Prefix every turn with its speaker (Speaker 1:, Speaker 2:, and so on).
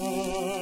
Speaker 1: Oh.